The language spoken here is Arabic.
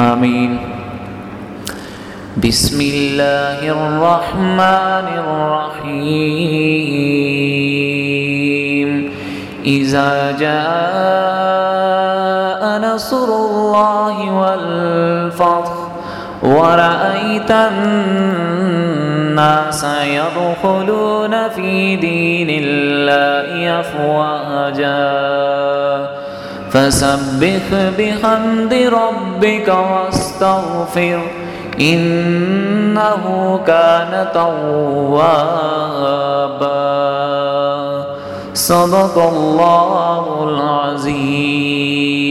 آمين. بسم الله الرحمن الرحيم. إذا جاء نصر الله والفتح ورأيت الناس يدخلون في دين الله أفواجا. فسبح بحمد ربك واستغفر إنه كان توابا. صدق الله العظيم.